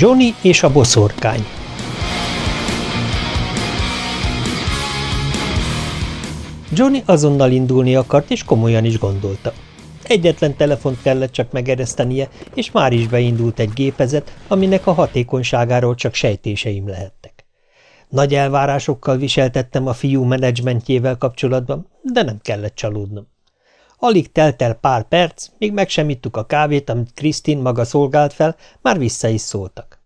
Johnny és a boszorkány Johnny azonnal indulni akart, és komolyan is gondolta. Egyetlen telefont kellett csak megeresztenie, és már is beindult egy gépezet, aminek a hatékonyságáról csak sejtéseim lehettek. Nagy elvárásokkal viseltettem a fiú menedzsmentjével kapcsolatban, de nem kellett csalódnom. Alig telt el pár perc, míg meg sem ittuk a kávét, amit Krisztin maga szolgált fel, már vissza is szóltak.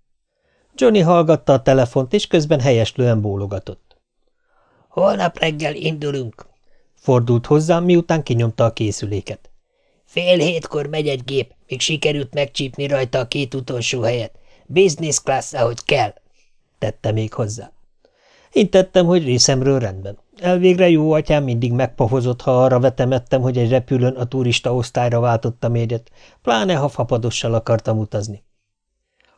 Johnny hallgatta a telefont, és közben helyeslően bólogatott. – Holnap reggel indulunk – fordult hozzám, miután kinyomta a készüléket. – Fél hétkor megy egy gép, még sikerült megcsípni rajta a két utolsó helyet. Business class, ahogy kell – tette még hozzá. Én tettem, hogy részemről rendben. Elvégre jó atyám mindig megpohozott, ha arra vetemettem, hogy egy repülőn a turista osztályra váltottam érjet, pláne ha fapadossal akartam utazni.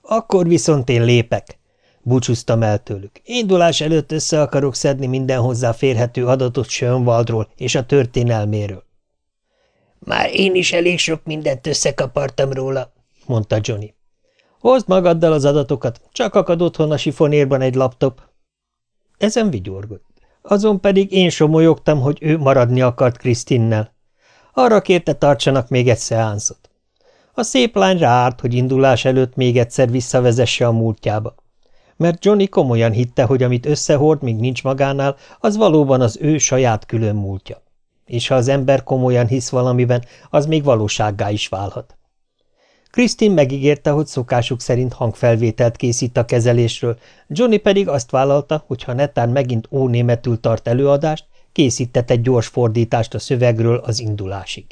Akkor viszont én lépek, búcsúztam el tőlük. Indulás előtt össze akarok szedni minden hozzá férhető adatot Schönwaldról és a történelméről. Már én is elég sok mindent összekapartam róla, mondta Johnny. Hozd magaddal az adatokat, csak akad otthon a sifonérban egy laptop. Ezen vigyorgott. Azon pedig én somolyogtam, hogy ő maradni akart Krisztinnel. Arra kérte tartsanak még egy szeánszot. A szép lány ráárt, hogy indulás előtt még egyszer visszavezesse a múltjába. Mert Johnny komolyan hitte, hogy amit összehord, míg nincs magánál, az valóban az ő saját külön múltja. És ha az ember komolyan hisz valamiben, az még valósággá is válhat. Krisztin megígérte, hogy szokásuk szerint hangfelvételt készít a kezelésről, Johnny pedig azt vállalta, hogy ha netán megint ónémetül tart előadást, készített egy gyors fordítást a szövegről az indulásig.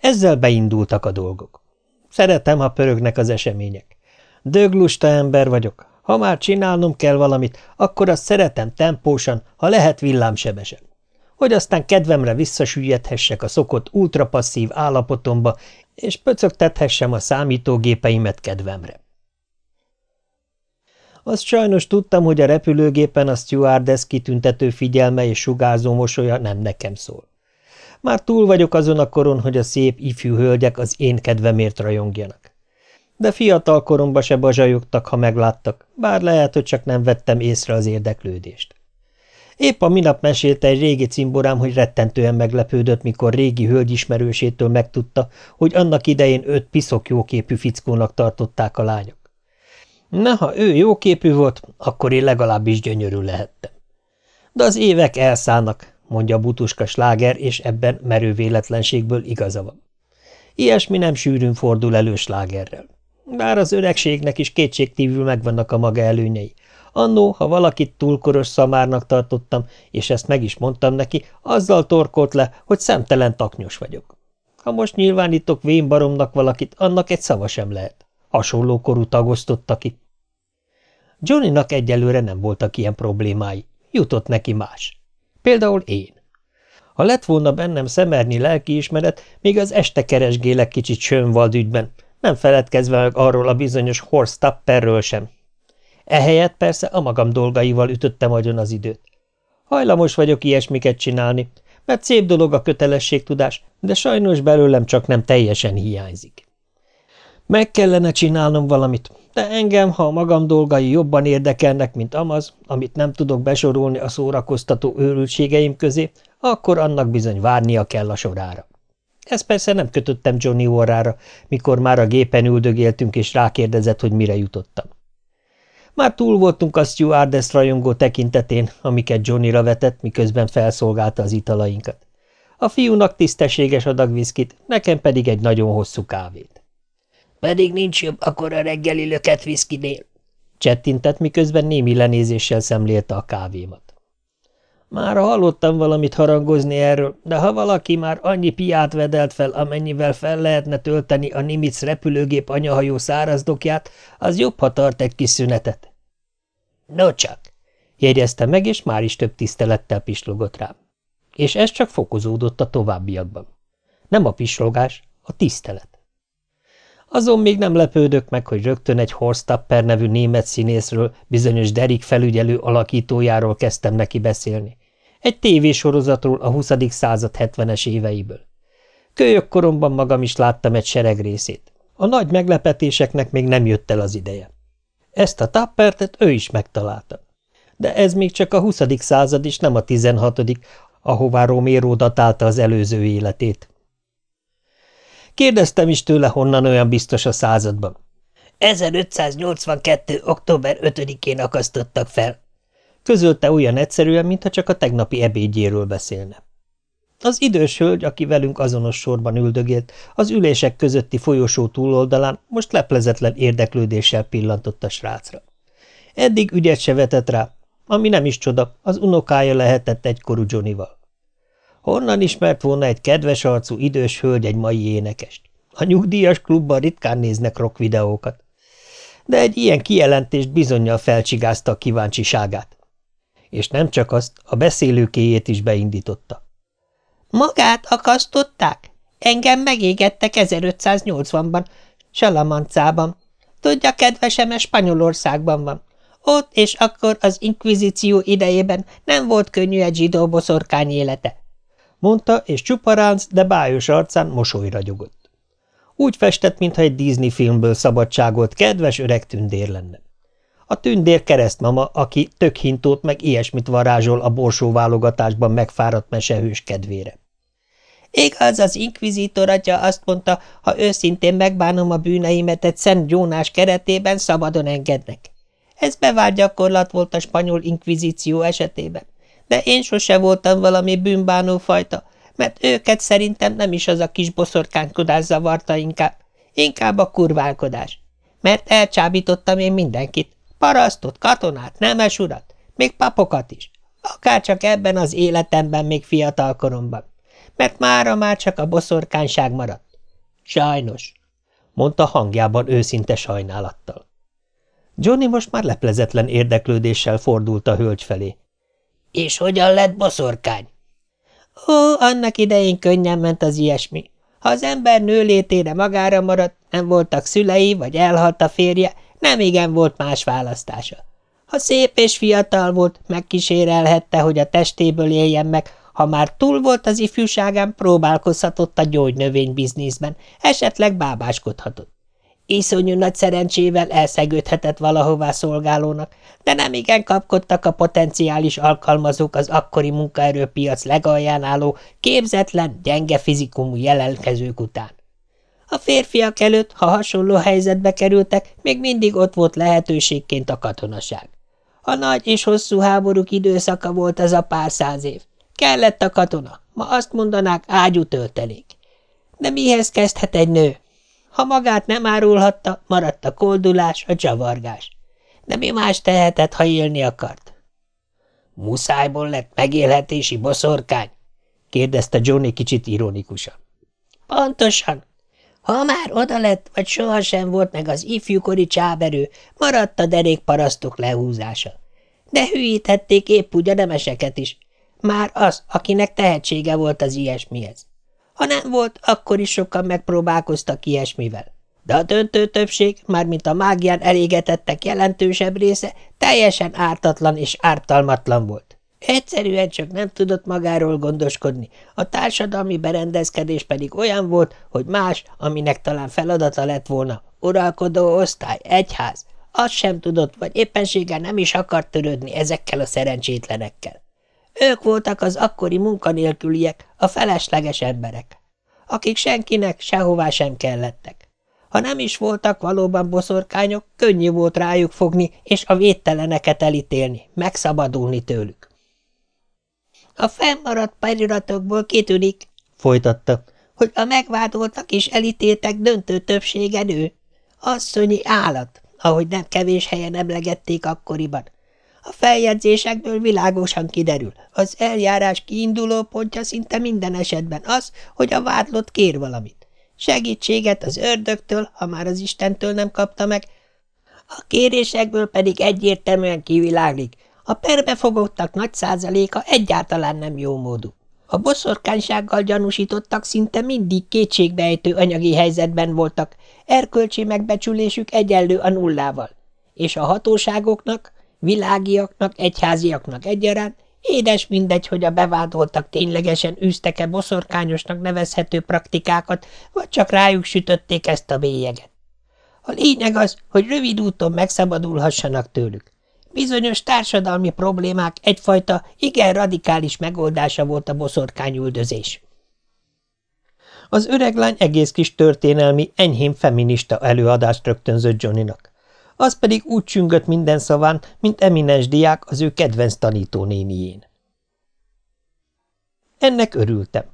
Ezzel beindultak a dolgok. Szeretem, ha pörögnek az események. Döglusta ember vagyok. Ha már csinálnom kell valamit, akkor azt szeretem tempósan, ha lehet villámsebesen hogy aztán kedvemre visszasüllyedhessek a szokott ultrapasszív állapotomba, és pöcögtethessem a számítógépeimet kedvemre. Azt sajnos tudtam, hogy a repülőgépen a stewardess kitüntető figyelme és sugárzó mosolya nem nekem szól. Már túl vagyok azon a koron, hogy a szép ifjú hölgyek az én kedvemért rajongjanak. De fiatal koromba se bazsajogtak, ha megláttak, bár lehet, hogy csak nem vettem észre az érdeklődést. Épp a minap mesélte egy régi cimborám, hogy rettentően meglepődött, mikor régi hölgyismerősétől megtudta, hogy annak idején öt piszok jóképű fickónak tartották a lányok. Na, ha ő jóképű volt, akkor én legalábbis gyönyörű lehettem. De az évek elszállnak, mondja butuska sláger, és ebben merő véletlenségből igaza van. Ilyesmi nem sűrűn fordul elő slágerrel. Bár az öregségnek is kétségtívül megvannak a maga előnyei, Annó, ha valakit túlkoros szamárnak tartottam, és ezt meg is mondtam neki, azzal torkolt le, hogy szemtelen taknyos vagyok. Ha most nyilvánítok vénbaromnak valakit, annak egy szava sem lehet. Hasonló korú tagosztotta ki. Johnnynak egyelőre nem voltak ilyen problémái. Jutott neki más. Például én. Ha lett volna bennem szemernyi lelkiismeret, még az este keresgélek kicsit Sönvald ügyben, nem feledkezve meg arról a bizonyos Horst Tapperről sem, Ehelyett persze a magam dolgaival ütöttem agyon az időt. Hajlamos vagyok ilyesmiket csinálni, mert szép dolog a kötelességtudás, de sajnos belőlem csak nem teljesen hiányzik. Meg kellene csinálnom valamit, de engem, ha a magam dolgai jobban érdekelnek, mint amaz, amit nem tudok besorolni a szórakoztató őrültségeim közé, akkor annak bizony várnia kell a sorára. Ezt persze nem kötöttem Johnny orrára, mikor már a gépen üldögéltünk, és rákérdezett, hogy mire jutottam. Már túl voltunk a stewardess rajongó tekintetén, amiket Johnnyra vetett, miközben felszolgálta az italainkat. A fiúnak tisztességes adag viszkit, nekem pedig egy nagyon hosszú kávét. – Pedig nincs jobb akkor a reggeli löket viszkinél – csettintett, miközben némi lenézéssel szemlélte a kávémat. Már hallottam valamit harangozni erről, de ha valaki már annyi piát vedelt fel, amennyivel fel lehetne tölteni a Nimitz repülőgép anyahajó szárazdokját, az jobb, ha tart egy kis szünetet. No csak, jegyezte meg, és már is több tisztelettel pislogott rám. És ez csak fokozódott a továbbiakban. Nem a pislogás, a tisztelet. Azon még nem lepődök meg, hogy rögtön egy Horstapper nevű német színészről, bizonyos Derik felügyelő alakítójáról kezdtem neki beszélni. Egy tévésorozatról a 20. század 70-es éveiből. Kölyök koromban magam is láttam egy sereg részét. A nagy meglepetéseknek még nem jött el az ideje. Ezt a tappertet ő is megtalálta. De ez még csak a 20. század, és nem a 16 ahová Romero datálta az előző életét. Kérdeztem is tőle, honnan olyan biztos a században. 1582. október 5-én akasztottak fel. Közölte olyan egyszerűen, mintha csak a tegnapi ebédjéről beszélne. Az idős hölgy, aki velünk azonos sorban üldögélt, az ülések közötti folyosó túloldalán most leplezetlen érdeklődéssel pillantott a srácra. Eddig ügyet se vetett rá, ami nem is csoda, az unokája lehetett egykorú Johnnyval. Honnan ismert volna egy kedves arcú idős hölgy egy mai énekest? A nyugdíjas klubban ritkán néznek rock videókat. De egy ilyen kijelentést bizonyal felcsigázta a kíváncsiságát. És nem csak azt, a beszélőkéjét is beindította. Magát akasztották? Engem megégettek 1580-ban, Salamancában. Tudja, kedvesem, Spanyolországban van. Ott és akkor az inkvizíció idejében nem volt könnyű egy zsidó boszorkány élete. Mondta, és csuparánc, de bájos arcán mosoly ragyogott. Úgy festett, mintha egy Disney filmből szabadságolt kedves öreg tündér lenne. A tündér keresztmama, aki tök hintót meg ilyesmit varázsol a borsó válogatásban megfáradt mesehős kedvére. Igaz, az inkvizítor atya azt mondta, ha őszintén megbánom a bűneimet egy Szent Gyónás keretében, szabadon engednek. Ez bevált gyakorlat volt a spanyol inkvizíció esetében, de én sose voltam valami bűnbánó fajta, mert őket szerintem nem is az a kis boszorkánykodás zavarta inkább, inkább a kurválkodás. Mert elcsábítottam én mindenkit, parasztot, katonát, nemes urat, még papokat is, akárcsak ebben az életemben még fiatal koromban, mert mára már csak a boszorkányság maradt. Sajnos, mondta hangjában őszinte sajnálattal. Johnny most már leplezetlen érdeklődéssel fordult a hölgy felé. – És hogyan lett boszorkány? – Ó, annak idején könnyen ment az ilyesmi. Ha az ember nőlétére magára maradt, nem voltak szülei, vagy elhalt a férje, nem igen volt más választása. Ha szép és fiatal volt, megkísérelhette, hogy a testéből éljen meg, ha már túl volt az ifjúságán, próbálkozhatott a gyógynövény bizniszben, esetleg bábáskodhatott. Iszonyú nagy szerencsével elszegődhetett valahová szolgálónak, de nem igen kapkodtak a potenciális alkalmazók az akkori munkaerőpiac legalján álló, képzetlen, gyenge fizikumú jelenkezők után. A férfiak előtt, ha hasonló helyzetbe kerültek, még mindig ott volt lehetőségként a katonaság. A nagy és hosszú háborúk időszaka volt ez a pár száz év. Kellett a katona, ma azt mondanák ágyú töltelék. De mihez kezdhet egy nő? Ha magát nem árulhatta, maradt a koldulás, a csavargás. De mi más tehetett, ha élni akart? Muszájból lett megélhetési boszorkány? kérdezte Johnny kicsit ironikusan. Pontosan. Ha már oda lett, vagy sohasem volt meg az ifjúkori csáberő, maradt a derékparasztok lehúzása. De hülyítették épp úgy nemeseket is. Már az, akinek tehetsége volt az ilyesmihez. Ha nem volt, akkor is sokan megpróbálkoztak ilyesmivel. De a döntő többség, mármint a mágián elégetettek jelentősebb része, teljesen ártatlan és ártalmatlan volt. Egyszerűen csak nem tudott magáról gondoskodni, a társadalmi berendezkedés pedig olyan volt, hogy más, aminek talán feladata lett volna, uralkodó osztály, egyház, az sem tudott, vagy éppenséggel nem is akart törődni ezekkel a szerencsétlenekkel. Ők voltak az akkori munkanélküliek, a felesleges emberek, akik senkinek sehová sem kellettek. Ha nem is voltak valóban boszorkányok, könnyű volt rájuk fogni, és a védteleneket elítélni, megszabadulni tőlük. A fennmaradt periratokból kitűnik, folytatta, hogy a megvádoltak és elítéltek döntő többsége nő. Asszonyi állat, ahogy nem kevés helyen emlegették akkoriban. A feljegyzésekből világosan kiderül. Az eljárás kiinduló pontja szinte minden esetben az, hogy a vádlott kér valamit. Segítséget az ördögtől, ha már az Istentől nem kapta meg, a kérésekből pedig egyértelműen kiviláglik. A perbefogottak nagy százaléka egyáltalán nem jó módú. A boszorkánysággal gyanúsítottak szinte mindig kétségbejtő anyagi helyzetben voltak, erkölcsi megbecsülésük egyenlő a nullával, és a hatóságoknak, világiaknak, egyháziaknak egyaránt, édes mindegy, hogy a bevádoltak ténylegesen űztek-e boszorkányosnak nevezhető praktikákat, vagy csak rájuk sütötték ezt a bélyeget. A lényeg az, hogy rövid úton megszabadulhassanak tőlük. Bizonyos társadalmi problémák egyfajta igen radikális megoldása volt a boszorkányüldözés. Az öreg lány egész kis történelmi, enyhén feminista előadást rögtönzött Johnnynak. Az pedig úgy csüngött minden szaván, mint eminens diák az ő kedvenc tanítónénién. Ennek örültem.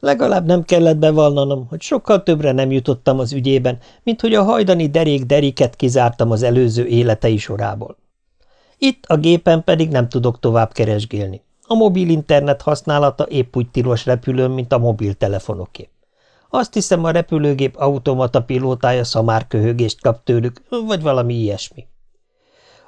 Legalább nem kellett bevallanom, hogy sokkal többre nem jutottam az ügyében, mint hogy a hajdani derék deriket kizártam az előző életei sorából. Itt a gépen pedig nem tudok tovább keresgélni. A mobil internet használata épp úgy tilos repülőn, mint a mobiltelefonoké. Azt hiszem, a repülőgép automata pilótája szamárköhögést kap tőlük, vagy valami ilyesmi.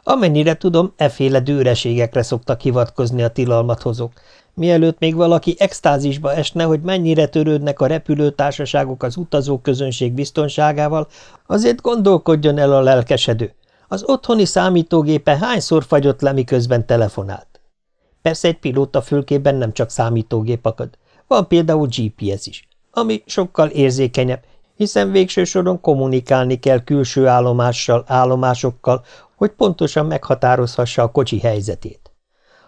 Amennyire tudom, efféle dőreségekre szoktak hivatkozni a tilalmat hozók, mielőtt még valaki extázisba esne, hogy mennyire törődnek a repülőtársaságok az utazóközönség biztonságával, azért gondolkodjon el a lelkesedő. Az otthoni számítógépe hányszor fagyott le, miközben telefonált? Persze egy pilóta fülkében nem csak számítógép akad, van például GPS is ami sokkal érzékenyebb, hiszen végső soron kommunikálni kell külső állomással, állomásokkal, hogy pontosan meghatározhassa a kocsi helyzetét.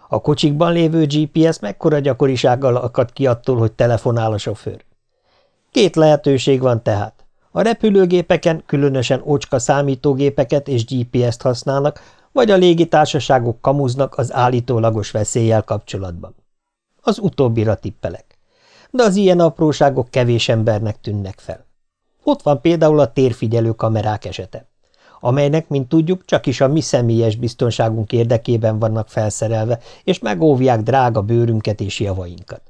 A kocsikban lévő GPS mekkora gyakorisággal akad ki attól, hogy telefonál a sofőr. Két lehetőség van tehát. A repülőgépeken különösen ocska számítógépeket és GPS-t használnak, vagy a légitársaságok kamuznak az állítólagos veszéllyel kapcsolatban. Az utóbbira tippelek de az ilyen apróságok kevés embernek tűnnek fel. Ott van például a térfigyelő kamerák esete, amelynek, mint tudjuk, csak is a mi személyes biztonságunk érdekében vannak felszerelve, és megóvják drága bőrünket és javainkat.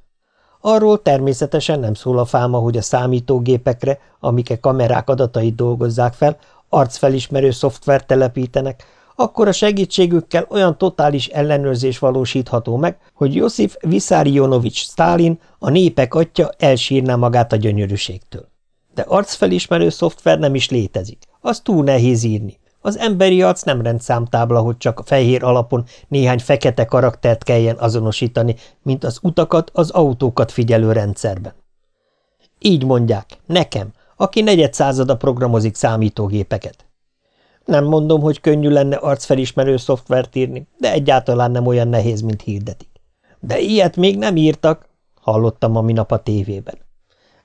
Arról természetesen nem szól a fáma, hogy a számítógépekre, amik a kamerák adatait dolgozzák fel, arcfelismerő szoftvert telepítenek, akkor a segítségükkel olyan totális ellenőrzés valósítható meg, hogy Josif Vissarionovics Stalin, a népek atya elsírná magát a gyönyörűségtől. De arcfelismerő szoftver nem is létezik. Az túl nehéz írni. Az emberi arc nem rendszámtábla, hogy csak a fehér alapon néhány fekete karaktert kelljen azonosítani, mint az utakat, az autókat figyelő rendszerben. Így mondják, nekem, aki negyed százada programozik számítógépeket. Nem mondom, hogy könnyű lenne arcfelismerő szoftvert írni, de egyáltalán nem olyan nehéz, mint hirdetik. De ilyet még nem írtak, hallottam a minap a tévében.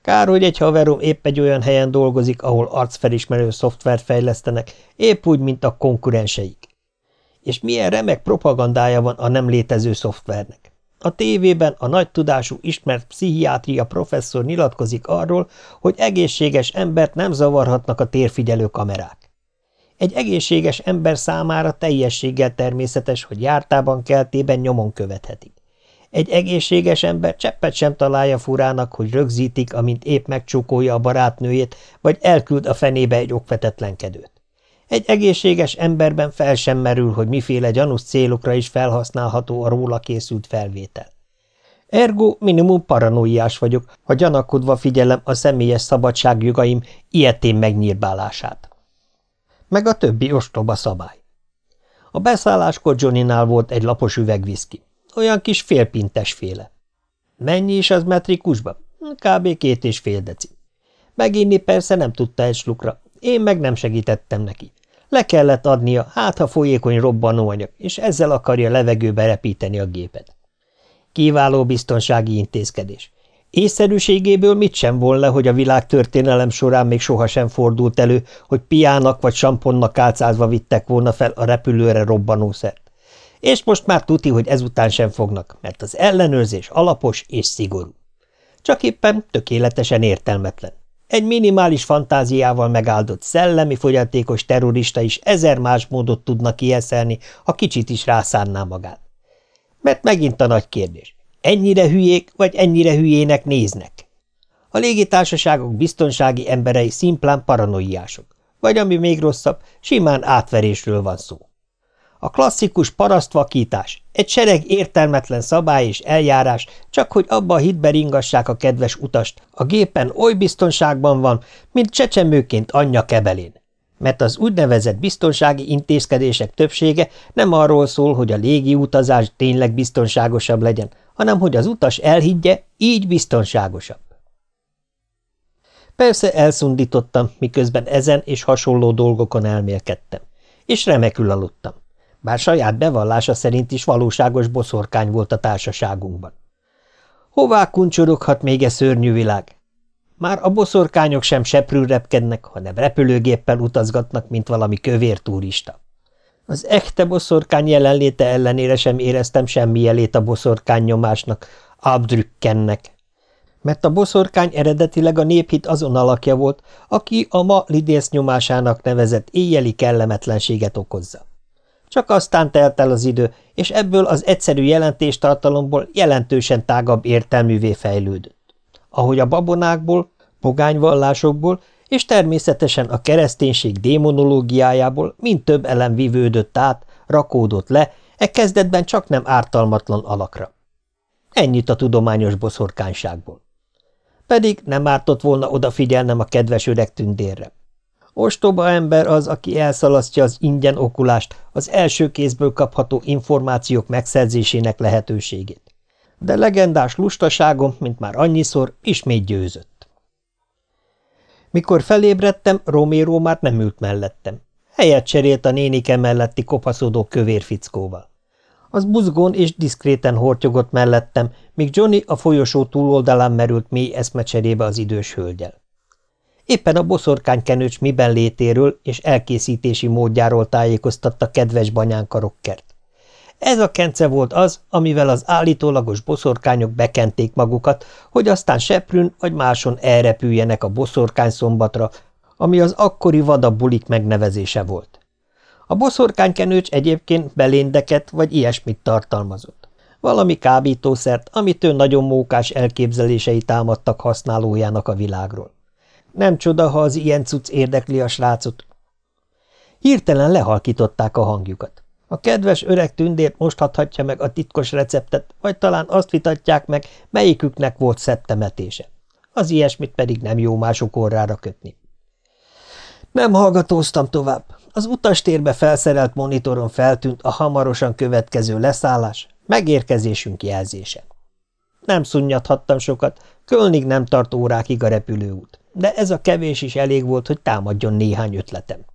Kár, hogy egy haverom épp egy olyan helyen dolgozik, ahol arcfelismerő szoftvert fejlesztenek, épp úgy, mint a konkurenseik. És milyen remek propagandája van a nem létező szoftvernek. A tévében a nagy tudású ismert pszichiátria professzor nyilatkozik arról, hogy egészséges embert nem zavarhatnak a térfigyelő kamerák. Egy egészséges ember számára teljességgel természetes, hogy jártában keltében nyomon követhetik. Egy egészséges ember cseppet sem találja furának, hogy rögzítik, amint épp megcsókolja a barátnőjét, vagy elküld a fenébe egy okvetetlenkedőt. Egy egészséges emberben fel sem merül, hogy miféle gyanús célokra is felhasználható a róla készült felvétel. Ergo minimum paranoiás vagyok, ha gyanakodva figyelem a személyes szabadságjogaim ilyetén megnyírbálását meg a többi ostoba szabály. A beszálláskor Johnnynál volt egy lapos üvegviszki, olyan kis félpintes féle. Mennyi is az metrikusba? Kb. két és fél deci. Meginni persze nem tudta egy slukra, én meg nem segítettem neki. Le kellett adnia, hát ha folyékony robbanóanyag, és ezzel akarja levegőbe repíteni a gépet. Kiváló biztonsági intézkedés. Észszerűségéből mit sem von le, hogy a világ történelem során még sohasem fordult elő, hogy piának vagy samponnak álcázva vittek volna fel a repülőre robbanószert. És most már tuti, hogy ezután sem fognak, mert az ellenőrzés alapos és szigorú. Csak éppen tökéletesen értelmetlen. Egy minimális fantáziával megáldott szellemi fogyatékos terrorista is ezer más módot tudna kieszelni, ha kicsit is rászánná magát. Mert megint a nagy kérdés. Ennyire hülyék, vagy ennyire hülyének néznek? A légitársaságok biztonsági emberei szimplán paranoiások, vagy ami még rosszabb, simán átverésről van szó. A klasszikus parasztvakítás, egy sereg értelmetlen szabály és eljárás, csak hogy abba a hitbe ringassák a kedves utast, a gépen oly biztonságban van, mint csecsemőként anyja kebelén. Mert az úgynevezett biztonsági intézkedések többsége nem arról szól, hogy a légi utazás tényleg biztonságosabb legyen, hanem hogy az utas elhiggye, így biztonságosabb. Persze elszundítottam, miközben ezen és hasonló dolgokon elmélkedtem, és remekül aludtam, bár saját bevallása szerint is valóságos boszorkány volt a társaságunkban. Hová kuncsoroghat még e szörnyű világ? Már a boszorkányok sem seprül repkednek, hanem repülőgéppel utazgatnak, mint valami kövér turista. Az echte boszorkány jelenléte ellenére sem éreztem semmi jelét a boszorkány nyomásnak, Abdrükkennek. Mert a boszorkány eredetileg a néphit azon alakja volt, aki a ma lidész nyomásának nevezett éjjeli kellemetlenséget okozza. Csak aztán telt el az idő, és ebből az egyszerű jelentéstartalomból jelentősen tágabb értelművé fejlődött. Ahogy a babonákból, pogányvallásokból és természetesen a kereszténység démonológiájából mind több elem vivődött át, rakódott le, e kezdetben csak nem ártalmatlan alakra. Ennyit a tudományos boszorkányságból. Pedig nem ártott volna odafigyelnem a kedves öreg tündérre. Ostoba ember az, aki elszalasztja az ingyen okulást, az első kézből kapható információk megszerzésének lehetőségét. De legendás lustaságom, mint már annyiszor, ismét győzött. Mikor felébredtem, Romero már nem ült mellettem. Helyet cserélt a nénike melletti kopaszodó kövér fickóval. Az buzgón és diszkréten hortyogott mellettem, míg Johnny a folyosó túloldalán merült mély eszmecserébe az idős hölgyel. Éppen a boszorkánykenőcs miben létéről és elkészítési módjáról tájékoztatta kedves banyánka rokkert. Ez a kence volt az, amivel az állítólagos boszorkányok bekenték magukat, hogy aztán Seprün vagy máson elrepüljenek a boszorkány szombatra, ami az akkori vadabb bulik megnevezése volt. A boszorkánykenőcs egyébként beléndeket vagy ilyesmit tartalmazott. Valami kábítószert, amitől nagyon mókás elképzelései támadtak használójának a világról. Nem csoda, ha az ilyen cucc érdekli a srácot. Hirtelen lehalkították a hangjukat. A kedves öreg tündért most adhatja meg a titkos receptet, vagy talán azt vitatják meg, melyiküknek volt szebb temetése. Az ilyesmit pedig nem jó mások orrára kötni. Nem hallgatóztam tovább. Az utastérbe felszerelt monitoron feltűnt a hamarosan következő leszállás, megérkezésünk jelzése. Nem szunnyadhattam sokat, Kölnig nem tart órákig a repülőút, de ez a kevés is elég volt, hogy támadjon néhány ötletem.